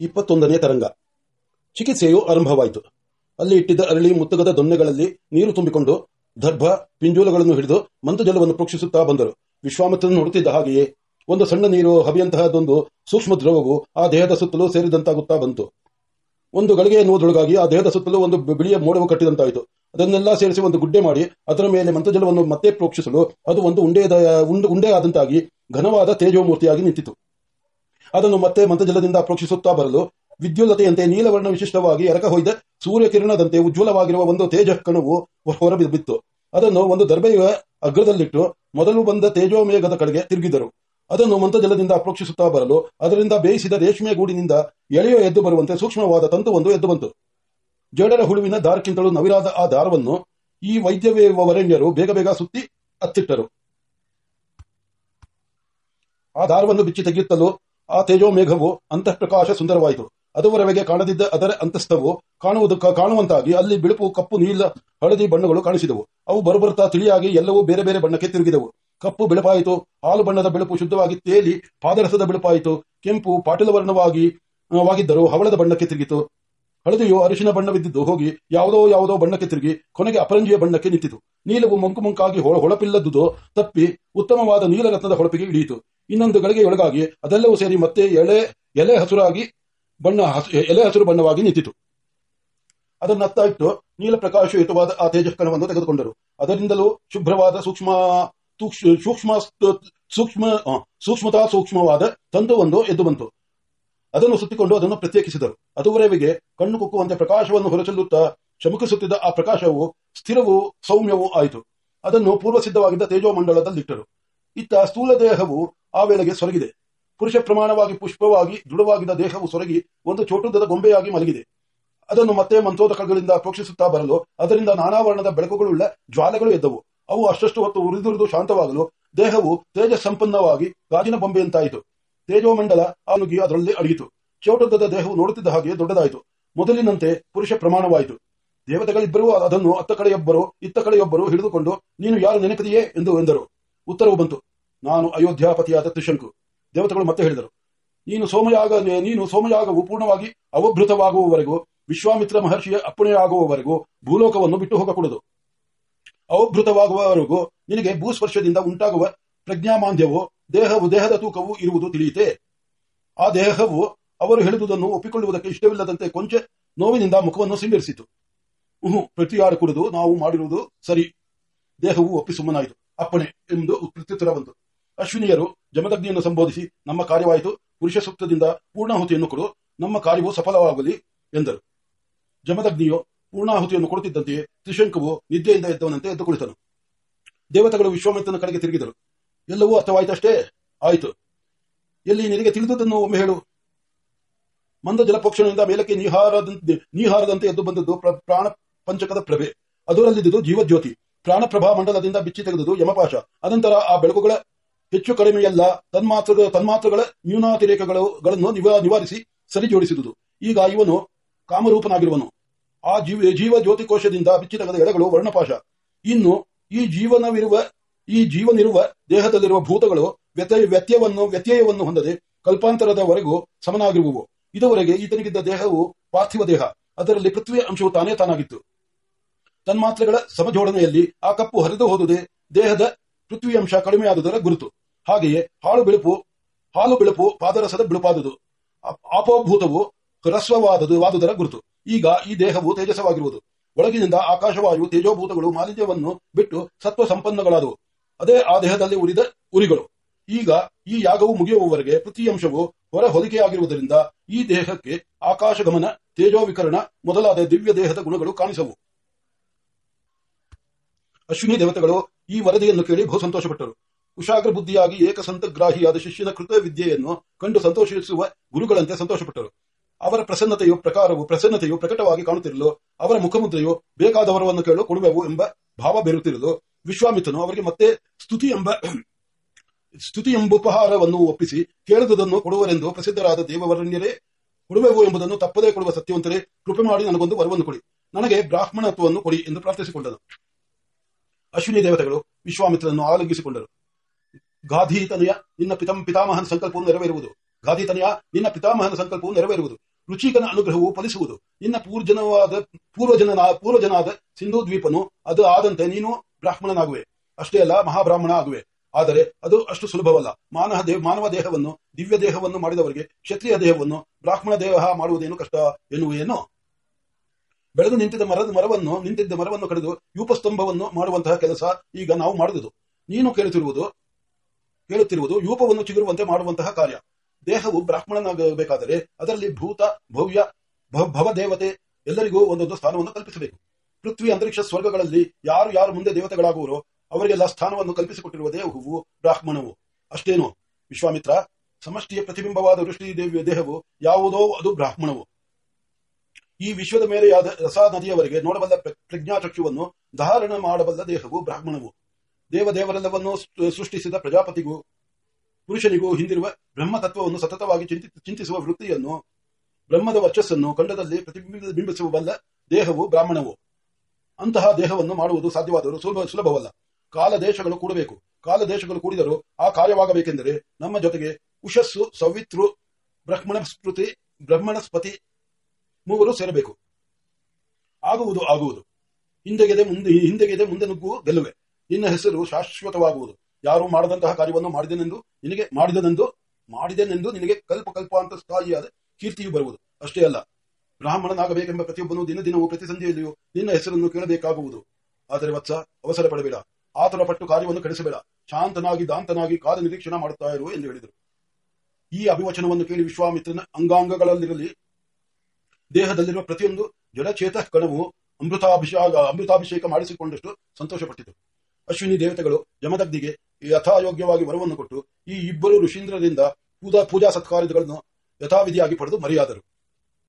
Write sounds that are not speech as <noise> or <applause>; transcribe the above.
ಇಪ್ಪತ್ತೊಂದನೇ ತರಂಗ. ಚಿಕಿತ್ಸೆಯು ಆರಂಭವಾಯಿತು. ಅಲ್ಲಿ ಇಟ್ಟಿದ್ದ ಅರಳಿ ಮುತ್ತಗದ ದೊನ್ನೆಗಳಲ್ಲಿ ನೀರು ತುಂಬಿಕೊಂಡು ದರ್ಭ, ಪಿಂಜೂಲಗಳನ್ನು ಹಿಡಿದು ಮಂತುಜಲವನ್ನು ಪ್ರೋಕ್ಷಿಸುತ್ತಾ ಬಂದರು. ವಿಶ್ವಾಮಿತ್ರನು ನೋಡುತ್ತಿದ್ದ ಹಾಗೆಯೇ ಒಂದು ಸಣ್ಣ ನೀರು ಹಬಿಯಂತಹದೊಂದು ಸೂಕ್ಷ್ಮ ದ್ರವವು ಆ ದೇಹದ ಸುತ್ತಲೂ ಸೇರಿದಂತಾಗುತ್ತಾ ಬಂತು. ಒಂದು ಗಳಿಗೆ ಎನ್ನುವುದೊಳಗಾಗಿ ಆ ದೇಹದ ಸುತ್ತಲೂ ಒಂದು ಬಿಳಿಯ ಮೋಡವು ಕಟ್ಟಿದಂತಾಯಿತು. ಅದನ್ನೆಲ್ಲ ಸೇರಿಸಿ ಒಂದು ಗುಡ್ಡೆ ಮಾಡಿ ಅದರ ಮೇಲೆ ಮಂತ್ರಜಲವನ್ನು ಮತ್ತೆ ಪ್ರೋಕ್ಷಿಸಲು ಅದು ಒಂದು ಉಂಡೆಯ ಉಂಡೆ ಉಂಡೆ ಆದಂತಾಗಿ ಘನವಾದ ತೇಜೋಮೂರ್ತಿಯಾಗಿ ನಿಂತಿತು. ಅದನ್ನು ಮತ್ತೆ ಮಂತಜಲದಿಂದ ಪ್ರೋಕ್ಷಿಸುತ್ತಾ ಬರಲು. ವಿದ್ಯುಲ್ಲತೆಯಂತೆ ನೀಲವರ್ಣ ವಿಶಿಷ್ಟವಾಗಿ ಎರಕ ಹೊಯ್ದ ಸೂರ್ಯಕಿರಣದಂತೆ ಉಜ್ವಲವಾಗಿರುವ ಒಂದು ತೇಜ ಕಣವು ಹೊರಬಿತ್ತು ಅದನ್ನು ಒಂದು ದರ್ಬೆಯ ಅಗ್ರದಲ್ಲಿಟ್ಟು ಮೊದಲು ಬಂದ ತೇಜೋಮೇಘದ ಕಡೆಗೆ ತಿರುಗಿದರು. ಅದನ್ನು ಮಂತಜಲದಿಂದ ಪ್ರೋಕ್ಷಿಸುತ್ತಾ ಬರಲು, ಅದರಿಂದ ಬೇಯಿಸಿದ ರೇಷ್ಮೆ ಗೂಡಿನಿಂದ ಎಳೆಯೋ ಎದ್ದು ಬರುವಂತೆ ಸೂಕ್ಷ್ಮವಾದ ತಂತುವೊಂದು ಎದ್ದು ಬಂತು. ಜಡರ ಹುಳುವಿನ ದಾರಕ್ಕಿಂತಲೂ ನವಿರಾದ ಆ ದಾರವನ್ನು ಈ ವೈದ್ಯವೇ ವರೆಣ್ಯರು ಬೇಗ ಬೇಗ ಸುತ್ತಿ ಅತ್ತಿಟ್ಟರು. ಆ ದಾರವನ್ನು ಬಿಚ್ಚಿ ತೆಗೆಯುತ್ತಲೂ ಆ ತೇಜೋ ಮೇಘವು ಅಂತಃಪ್ರಕಾಶ ಸುಂದರವಾಯಿತು. ಅದುವರೆಗೆ ಕಾಣದಿದ್ದ ಅದರ ಅಂತಸ್ಥವು ಕಾಣುವುದು ಕಾಣುವಂತಾಗಿ ಅಲ್ಲಿ ಬಿಳುಪು, ಕಪ್ಪು, ನೀಲ, ಹಳದಿ ಬಣ್ಣಗಳು ಕಾಣಿಸಿದವು. ಅವು ಬರುಬರುತ್ತಾ ತಿಳಿಯಾಗಿ ಎಲ್ಲವೂ ಬೇರೆ ಬೇರೆ ಬಣ್ಣಕ್ಕೆ ತಿರುಗಿದವು. ಕಪ್ಪು ಬಿಳುಪಾಯಿತು. ಹಾಲು ಬಣ್ಣದ ಬಿಳುಪು ಶುದ್ಧವಾಗಿ ತೇಲಿ, ಪಾದರಸದ ಬಿಳುಪಾಯಿತು. ಕೆಂಪು ಪಾಟಲ ವರ್ಣವಾಗಿ ವಾಗಿದ್ದರೂ ಹವಳದ ಬಣ್ಣಕ್ಕೆ ತಿರುಗಿತು. ಹಳದಿಯು ಅರಿಶಿನ ಬಣ್ಣವಿದ್ದಿದ್ದು ಹೋಗಿ ಯಾವುದೋ ಯಾವುದೋ ಬಣ್ಣಕ್ಕೆ ತಿರುಗಿ ಕೊನೆಗೆ ಅಪರಂಜಿಯ ಬಣ್ಣಕ್ಕೆ ನಿಂತಿತು. ನೀಲವು ಮಂಕು ಮಂಕಾಗಿ ಹೊಳಪಿಲ್ಲದುದು ತಪ್ಪಿ ಉತ್ತಮವಾದ ನೀಲರತ್ನದ ಹೊಳಪಿಗೆ ಇಳಿಯಿತು. ಇನ್ನೊಂದು ಗಳಿಗೆಯೊಳಗಾಗಿ ಅದೆಲ್ಲವೂ ಸೇರಿ ಮತ್ತೆ ಎಳೆ, ಎಲೆ ಹಸುರಾಗಿ ಬಣ್ಣ ಎಲೆ ಹಸಿರು ಬಣ್ಣವಾಗಿ ನಿಂತಿತು. ಅದನ್ನತ್ತ ಇಟ್ಟು ನೀಲ ಪ್ರಕಾಶಯುತವಾದ ಆ ತೇಜಸ್ಕರವನ್ನು ತೆಗೆದುಕೊಂಡರು. ಅದರಿಂದಲೂ ಶುಭ್ರವಾದ ಸೂಕ್ಷ್ಮ ಸೂಕ್ಷ್ಮ ಸೂಕ್ಷ್ಮ ಸೂಕ್ಷ್ಮತಾ ಸೂಕ್ಷ್ಮವಾದ ತಂತುವೊಂದು ಎದ್ದು ಬಂತು. ಅದನ್ನು ಸುತ್ತಿಕೊಂಡು ಅದನ್ನು ಪ್ರತ್ಯೇಕಿಸಿದರು. ಅದುವರೆವಿಗೆ ಕಣ್ಣು ಕುಕ್ಕುವಂತೆ ಪ್ರಕಾಶವನ್ನು ಹೊರಚೆಲ್ಲುತ್ತಾ ಚಮಕಿಸುತ್ತಿದ್ದ ಆ ಪ್ರಕಾಶವು, ಸ್ಥಿರವೂ ಸೌಮ್ಯವೂ ಆಯಿತು. ಅದನ್ನು ಪೂರ್ವಸಿದ್ಧವಾಗಿದ್ದ ತೇಜೋಮಂಡಲದಲ್ಲಿಟ್ಟರು. ಇತ್ತ ಸ್ಥೂಲ ದೇಹವು ಆ ವೇಳೆಗೆ ಸೊರಗಿದೆ. ಪುರುಷ ಪ್ರಮಾಣವಾಗಿ ಪುಷ್ಪವಾಗಿ ದೃಢವಾಗಿದ್ದ ದೇಹವು ಸೊರಗಿ ಒಂದು ಚೋಟುದದ ಗೊಂಬೆಯಾಗಿ ಮಲಗಿದೆ. ಅದನ್ನು ಮತ್ತೆ ಮಂತ್ರೋದಕಗಳಿಂದ ಪ್ರೋಕ್ಷಿಸುತ್ತಾ ಬರಲು ಅದರಿಂದ ನಾನಾ ವರ್ಣದ ಬೆಳಕುಗಳುಳ್ಳ ಜ್ವಾಲೆಗಳು ಎದ್ದವು. ಅವು ಅಷ್ಟಷ್ಟು ಹೊತ್ತು ಉರಿದುರಿದು ಶಾಂತವಾಗಲು ದೇಹವು ತೇಜ ಸಂಪನ್ನವಾಗಿ ಗಾಜಿನ ಬೊಂಬೆಯಂತಾಯಿತು ತೇಜೋಮಂಡಲ ಆಲುಗಿ ಅದರಲ್ಲಿ ಅಡಿಯಿತು ಚೌಟುದ್ದದ ದೇಹವು ನೋಡುತ್ತಿದ್ದ ಹಾಗೆ ದೊಡ್ಡದಾಯಿತು. ಮೊದಲಿನಂತೆ ಪುರುಷ ಪ್ರಮಾಣವಾಯಿತು. ದೇವತೆಗಳಿಬ್ಬರೂ ಅದನ್ನು ಅತ್ತ ಕಡೆಯೊಬ್ಬರು, ಇತ್ತ ಕಡೆಯೊಬ್ಬರು ಹಿಡಿದುಕೊಂಡು, ನೀನು ಯಾರು ನೆನಪಿದೆಯೇ ಎಂದು ಎಂದರು. ಉತ್ತರವು ಬಂತು. ನಾನು ಅಯೋಧ್ಯಾಪತಿಯಾದ ತ್ರಿಶಂಕು. ದೇವತೆಗಳು ಮತ್ತೆ ಹೇಳಿದರು, ನೀನು ಸೋಮಯಾಗ, ನೀನು ಸೋಮಯಾಗವು ಪೂರ್ಣವಾಗಿ ಅವಭೃತವಾಗುವವರೆಗೂ, ವಿಶ್ವಾಮಿತ್ರ ಮಹರ್ಷಿಯ ಅಪ್ಪಣೆಯಾಗುವವರೆಗೂ ಭೂಲೋಕವನ್ನು ಬಿಟ್ಟು ಹೋಗಕೂಡದು. ಅವಭೃತವಾಗುವವರೆಗೂ ನಿನಗೆ ಭೂಸ್ಪರ್ಶದಿಂದ ಉಂಟಾಗುವ ಪ್ರಜ್ಞಾಮಾಂದ್ಯವು ದೇಹವು ದೇಹದ ತೂಕವು ಇರುವುದು ತಿಳಿಯಿತೆ? ಆ ದೇಹವು ಅವರು ಹೇಳಿದುದನ್ನು ಒಪ್ಪಿಕೊಳ್ಳುವುದಕ್ಕೆ ಇಷ್ಟವಿಲ್ಲದಂತೆ ಕೊಂಚ ನೋವಿನಿಂದ ಮುಖವನ್ನು ಸಿಂಗರಿಸಿತು. ಹ್ಮ್ ಪ್ರತಿಯಾರ ಕುಡಿದು ನಾವು ಮಾಡಿರುವುದು ಸರಿ. ದೇಹವು ಒಪ್ಪಿ ಸುಮ್ಮನಾಯಿತು ಅಪ್ಪಣೆ ಎಂದು ಪ್ರತ್ಯುತ್ತರ ಬಂತು. ಅಶ್ವಿನಿಯರು ಜಮದಗ್ನಿಯನ್ನು ಸಂಬೋಧಿಸಿ ನಮ್ಮ ಕಾರ್ಯವಾಯಿತು, ಪುರುಷ ಸೂಕ್ತದಿಂದ ಪೂರ್ಣಾಹುತಿಯನ್ನು ಕೊಡು, ನಮ್ಮ ಕಾರ್ಯವು ಸಫಲವಾಗಲಿ, ಎಂದರು. ಜಮದಗ್ನಿಯು ಪೂರ್ಣಾಹುತಿಯನ್ನು ಕೊಡುತ್ತಿದ್ದಂತೆಯೇ ತ್ರಿಶಂಕವು ನಿದ್ದೆಯಿಂದ ಎದ್ದವನಂತೆ ಎದ್ದು ಕುಳಿತನು ದೇವತೆಗಳು ವಿಶ್ವಾಮಿತ್ರನ ಕಡೆಗೆ ತಿರುಗಿದರು. ಎಲ್ಲವೂ ಅರ್ಥವಾಯಿತಷ್ಟೇ? ಆಯಿತು. ಎಲ್ಲಿ ನಿನಗೆ ತಿಳಿದುದನ್ನು ಒಮ್ಮೆ ಹೇಳು. ಮಂದ ಜಲಪೋಕ್ಷಣದಿಂದ ಮೇಲಕ್ಕೆ ನೀಹಾರದಂತೆ ನೀಹಾರದಂತೆ ಎದ್ದು ಬಂದದ್ದು ಪ್ರಾಣ ಪಂಚಕದ ಪ್ರಭೆ. ಅದರಲ್ಲಿದ್ದುದು ಜೀವಜ್ಯೋತಿ. ಪ್ರಾಣಪ್ರಭಾ ಮಂಡಲದಿಂದ ಬಿಚ್ಚಿ ತೆಗೆದುದು ಯಮಪಾಶ. ಅನಂತರ ಆ ಬೆಳಕುಗಳ ಹೆಚ್ಚು ಕಡಿಮೆಯಲ್ಲ ತನ್ಮಾತ್ರ ತನ್ಮಾತ್ರಗಳ ನ್ಯೂನಾತಿರೇಕಗಳನ್ನು ನಿವಾರಿಸಿ ಸರಿಜೋಡಿಸಿದುದು. ಈಗ ಇವನು ಕಾಮರೂಪನಾಗಿರುವನು. ಆ ಜೀವ ಜೀವ ಜ್ಯೋತಿಕೋಶದಿಂದ ಕೋಶದಿಂದ ಮಿಚ್ಚಿತ್ತವಾದ ಎಳೆಗಳು ವರ್ಣಪಾಶ. ಇನ್ನು ಈ ಜೀವನವಿರುವ, ಈ ಜೀವನಿರುವ ದೇಹದಲ್ಲಿರುವ ಭೂತಗಳು ವ್ಯತ್ಯ, ವ್ಯತ್ಯವನ್ನು, ವ್ಯತ್ಯಯವನ್ನು ಹೊಂದದೆ ಕಲ್ಪಾಂತರದವರೆಗೂ ಸಮನಾಗಿರುವವು. ಇದುವರೆಗೆ ಈತನಿಗಿದ್ದ ದೇಹವು ಪಾರ್ಥಿವ ದೇಹ. ಅದರಲ್ಲಿ ಪೃಥ್ವಿಯ ಅಂಶವು ತಾನೇ ತಾನಾಗಿತ್ತು. ತನ್ಮಾತ್ರೆಗಳ ಸಮಜೋಡನೆಯಲ್ಲಿ ಆ ಕಪ್ಪು ಹರಿದು ಹೋದುದೇ ದೇಹದ ಪೃಥ್ವಿ ಅಂಶ ಕಡಿಮೆಯಾದುದರ ಗುರುತು. ಹಾಗೆಯೇ ಹಾಳು ಬಿಳುಪು, ಹಾಲು ಬಿಳುಪು ಪಾದರಸದ ಬಿಳುಪಾದುದು. ಅಪೋಭೂತವು ಹ್ರಸ್ವವಾದುದು ವಾದುದರ ಗುರುತು. ಈಗ ಈ ದೇಹವು ತೇಜಸವಾಗಿರುವುದು ಒಳಗಿನಿಂದ ಆಕಾಶವಾಯು ತೇಜೋಭೂತಗಳು ಮಾಲಿನ್ಯವನ್ನು ಬಿಟ್ಟು ಸತ್ವ ಸಂಪನ್ನಗಳಾದವು ಅದೇ ಆ ದೇಹದಲ್ಲಿ ಉರಿದ ಉರಿಗಳು. ಈಗ ಈ ಯಾಗವು ಮುಗಿಯುವವರೆಗೆ ಪೃಥ್ವಿಯಂಶವು ಹೊರ ಹೊಲಿಕೆಯಾಗಿರುವುದರಿಂದ ಈ ದೇಹಕ್ಕೆ ಆಕಾಶಗಮನ, ತೇಜೋವಿಕರಣ ಮೊದಲಾದ ದಿವ್ಯ ದೇಹದ ಗುಣಗಳು ಕಾಣಿಸವು. ಅಶ್ವಿನಿ ದೇವತೆಗಳು ಈ ವರದಿಯನ್ನು ಕೇಳಿ ಬಹು ಸಂತೋಷಪಟ್ಟರು. ಕುಶಾಗ್ರ ಬುದ್ಧಿಯಾಗಿ ಏಕಸಂತಗ್ರಾಹಿಯಾದ ಶಿಷ್ಯನ ಕೃತ ವಿದ್ಯೆಯನ್ನು ಕಂಡು ಸಂತೋಷಿಸುವ ಗುರುಗಳಂತೆ ಸಂತೋಷಪಟ್ಟರು. ಅವರ ಪ್ರಸನ್ನತೆಯು ಪ್ರಕಾರವು ಪ್ರಸನ್ನತೆಯು ಪ್ರಕಟವಾಗಿ ಕಾಣುತ್ತಿರಲು, ಅವರ ಮುಖಮುದ್ರೆಯು ಬೇಕಾದವರವನ್ನು ಕೇಳು ಕೊಡುವೆವು ಎಂಬ ಭಾವ ಬೇರುತ್ತಿರಲು, ವಿಶ್ವಾಮಿತ್ರನು ಅವರಿಗೆ ಮತ್ತೆ ಸ್ತುತಿ ಎಂಬ <clears throat> ಸ್ತುತಿ ಎಂಬುಪಹಾರವನ್ನು ಒಪ್ಪಿಸಿ ಕೇಳುವುದನ್ನು ಕೊಡುವರೆಂದು ಪ್ರಸಿದ್ಧರಾದ ದೇವವರಣ್ಯರೇ ಕೊಡುವೆವು ಎಂಬುದನ್ನು ತಪ್ಪದೇ ಕೊಡುವ ಸತ್ಯವಂತರೇ, ಕೃಪೆ ಮಾಡಿ ನನಗೊಂದು ವರವನ್ನು ಕೊಡಿ. ನನಗೆ ಬ್ರಾಹ್ಮಣತ್ವವನ್ನು ಕೊಡಿ ಎಂದು ಪ್ರಾರ್ಥಿಸಿಕೊಂಡನು. ಅಶ್ವಿನಿ ದೇವತೆಗಳು ವಿಶ್ವಾಮಿತ್ರನನ್ನು ಆಲಂಗಿಸಿಕೊಂಡರು. ಗಾಧೀತನೆಯ, ನಿನ್ನ ಪಿತಂ, ಪಿತಾಮಹನ ಸಂಕಲ್ಪವು ನೆರವೇರುವುದು. ಗಾಧಿತನೆಯ, ನಿನ್ನ ಪಿತಾಮಹನ ಸಂಕಲ್ಪವು ನೆರವೇರುವುದು. ರುಚಿಕನ ಅನುಗ್ರಹವು ಫಲಿಸುವುದು. ನಿನ್ನ ಪೂರ್ಜನವಾದ ಪೂರ್ವಜನ ಪೂರ್ವಜನಾದ ಸಿಂಧೂ ದ್ವೀಪನು ಅದು ಆದಂತೆ ನೀನು ಬ್ರಾಹ್ಮಣನಾಗುವೆ. ಅಷ್ಟೇ ಅಲ್ಲ, ಮಹಾಬ್ರಾಹ್ಮಣ ಆಗುವೆ. ಆದರೆ ಅದು ಅಷ್ಟು ಸುಲಭವಲ್ಲ. ಮಾನವ ದೇಹ, ಮಾನವ ದೇಹವನ್ನು, ದಿವ್ಯ ದೇಹವನ್ನು ಮಾಡಿದವರಿಗೆ, ಕ್ಷತ್ರಿಯ ದೇಹವನ್ನು ಬ್ರಾಹ್ಮಣ ದೇಹ ಮಾಡುವುದೇನು ಕಷ್ಟ ಎನ್ನುವೇನೋ ಬೆಳೆದು ನಿಂತಿದ್ದ ಮರದ ಮರವನ್ನು, ನಿಂತಿದ್ದ ಮರವನ್ನು ಕಡಿದು ಯೂಪಸ್ತಂಭವನ್ನು ಮಾಡುವಂತಹ ಕೆಲಸ ಈಗ ನಾವು ಮಾಡುವುದು. ನೀನು ಕೇಳುತ್ತಿರುವುದು ಕೇಳುತ್ತಿರುವುದು ಯೂಪವನ್ನು ಚಿಗುರುವಂತೆ ಮಾಡುವಂತಹ ಕಾರ್ಯ. ದೇಹವು ಬ್ರಾಹ್ಮಣನಾಗಬೇಕಾದರೆ ಅದರಲ್ಲಿ ಭೂತ, ಭವ್ಯ, ಭವ, ಭವದೇವತೆ ಎಲ್ಲರಿಗೂ ಒಂದೊಂದು ಸ್ಥಾನವನ್ನು ಕಲ್ಪಿಸಬೇಕು. ಪೃಥ್ವಿ ಅಂತರಿಕ್ಷ ಸ್ವರ್ಗಗಳಲ್ಲಿ ಯಾರು ಯಾರು ಮುಂದೆ ದೇವತೆಗಳಾಗುವರೋ ಅವರಿಗೆಲ್ಲ ಸ್ಥಾನವನ್ನು ಕಲ್ಪಿಸಿಕೊಟ್ಟಿರುವ ದೇಹವು ಬ್ರಾಹ್ಮಣವು. ಅಷ್ಟೇನು, ವಿಶ್ವಾಮಿತ್ರ, ಸಮಷ್ಟಿಯ ಪ್ರತಿಬಿಂಬವಾದ ವೃಷ್ಟಿ ದೇವಿಯ ದೇಹವು ಯಾವುದೋ ಅದು ಬ್ರಾಹ್ಮಣವು. ಈ ವಿಶ್ವದ ಮೇಲೆಯಾದ ರಸ ನದಿಯವರೆಗೆ ನೋಡಬಲ್ಲ ಪ್ರ- ಪ್ರಜ್ಞಾಚಕ್ಷುವನ್ನು ಧಾರಣ ಮಾಡಬಲ್ಲ ದೇಹವು ಬ್ರಾಹ್ಮಣವು. ದೇವದೇವರೆಲ್ಲವನ್ನು ಸೃಷ್ಟಿಸಿದ ಪ್ರಜಾಪತಿಗೂ, ಪುರುಷನಿಗೂ ಹಿಂದಿರುವ ಬ್ರಹ್ಮತತ್ವವನ್ನು ಸತತವಾಗಿ ಚಿಂತಿ, ಚಿಂತಿಸುವ ವೃತ್ತಿಯನ್ನು, ಬ್ರಹ್ಮದ ವರ್ಚಸ್ಸನ್ನು ಖಂಡದಲ್ಲಿ ಪ್ರತಿಬಿಂಬ ಬಿಂಬಿಸುವಲ್ಲ ದೇಹವು ಬ್ರಾಹ್ಮಣವು. ಅಂತಹ ದೇಹವನ್ನು ಮಾಡುವುದು ಸಾಧ್ಯವಾದರೂ ಸುಲಭ, ಸುಲಭವಲ್ಲ. ಕಾಲ ದೇಶಗಳು ಕೂಡಬೇಕು. ಕಾಲ ದೇಶಗಳು ಕೂಡಿದರೂ ಆ ಕಾರ್ಯವಾಗಬೇಕೆಂದರೆ ನಮ್ಮ ಜೊತೆಗೆ ಉಷಸ್ಸು, ಸವಿತೃ, ಬ್ರಹ್ಮಣ ಸ್ಮೃತಿ ಬ್ರಹ್ಮಣಸ್ಪತಿ ಮೂವರು ಸೇರಬೇಕು. ಆಗುವುದು ಆಗುವುದು. ಹಿಂದೆಗೆದೆ ಮುಂದೆ ಹಿಂದೆಗೆದೆ ಮುಂದೆ ನುಗ್ಗುವ ಗೆಲ್ಲುವೆ ನಿನ್ನ ಹೆಸರು ಶಾಶ್ವತವಾಗುವುದು. ಯಾರು ಮಾಡದಂತಹ ಕಾರ್ಯವನ್ನು ಮಾಡಿದನೆಂದು ನಿನಗೆ, ಮಾಡಿದನೆಂದು ಮಾಡಿದನೆಂದು ನಿನಗೆ ಕಲ್ಪ ಕಲ್ಪ ಅಂತ ಸ್ಥಾಯಿಯಾದ ಕೀರ್ತಿಯು ಬರುವುದು. ಅಷ್ಟೇ ಅಲ್ಲ, ಬ್ರಾಹ್ಮಣನಾಗಬೇಕೆಂಬ ಪ್ರತಿಯೊಬ್ಬನು ದಿನ ದಿನವೂ ಪ್ರತಿ ಸಂಧಿಯಲ್ಲಿಯೂ ನಿನ್ನ ಹೆಸರನ್ನು ಕೇಳಬೇಕಾಗುವುದು. ಆದರೆ ವತ್ಸ, ಅವಸರ ಪಡಬೇಡ. ಆತುರ ಪಟ್ಟು ಕಾರ್ಯವನ್ನು ಕಳಿಸಬೇಡ ಶಾಂತನಾಗಿ, ದಾಂತನಾಗಿ ಕಾರ್ಯ ನಿರೀಕ್ಷಣ ಮಾಡುತ್ತಾ ಇರು ಎಂದು ಹೇಳಿದರು. ಈ ಅಭಿವಚನವನ್ನು ಕೇಳಿ ವಿಶ್ವಾಮಿತ್ರನ ಅಂಗಾಂಗಗಳಲ್ಲಿರಲಿ ದೇಹದಲ್ಲಿರುವ ಪ್ರತಿಯೊಂದು ಜಡಚೇತ ಕಣವು ಅಮೃತಾಭಿಷೇಕ ಅಮೃತಾಭಿಷೇಕ ಮಾಡಿಸಿಕೊಂಡಷ್ಟು ಸಂತೋಷಪಟ್ಟಿತು. ಅಶ್ವಿನಿ ದೇವತೆಗಳು ಯಮದಗ್ನಿಗೆ ಯಥಾಯೋಗ್ಯವಾಗಿ ವರವನ್ನು ಕೊಟ್ಟು ಈ ಇಬ್ಬರು ಋಷೀಂದ್ರರಿಂದ ಪೂಜಾ ಪೂಜಾ ಯಥಾವಿಧಿಯಾಗಿ ಪಡೆದು ಮರೆಯಾದರು.